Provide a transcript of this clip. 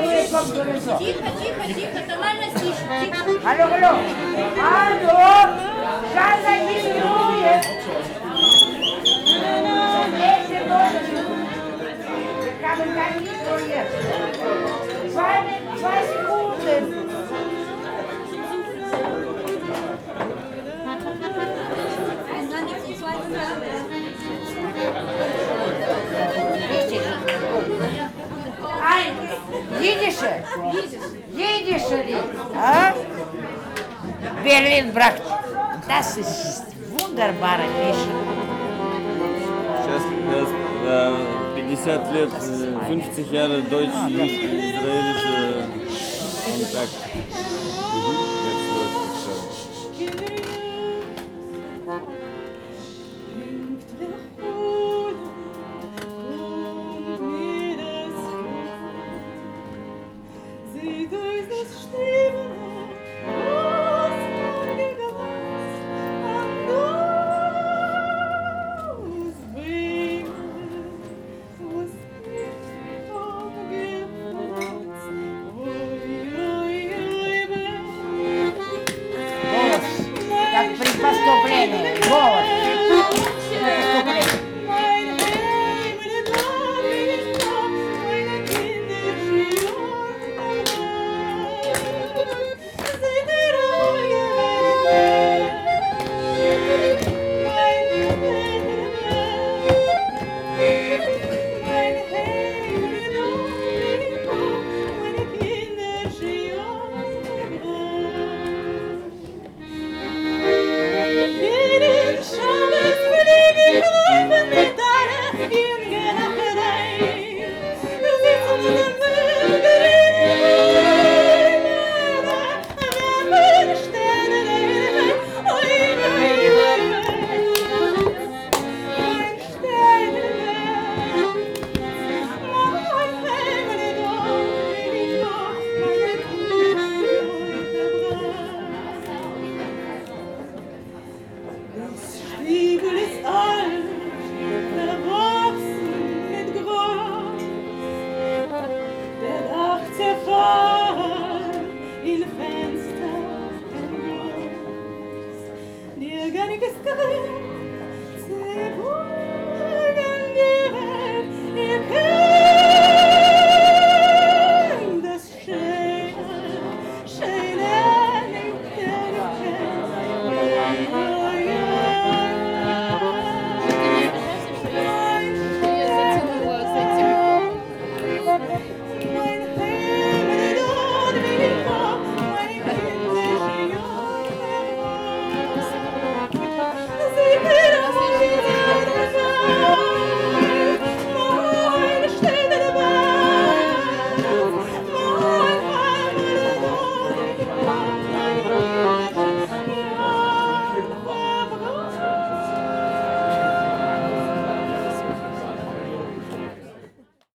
Тихо, тихо, тихо, нормально слышно. Алло, алло. Алло. Жанна не Yidişe. Yidişe. А? Берлин брахт. Das ist wunderbare Mischung. Сейчас когда 50 лет, 50 Jahre deutsch-israelische Kontakt. Jesus.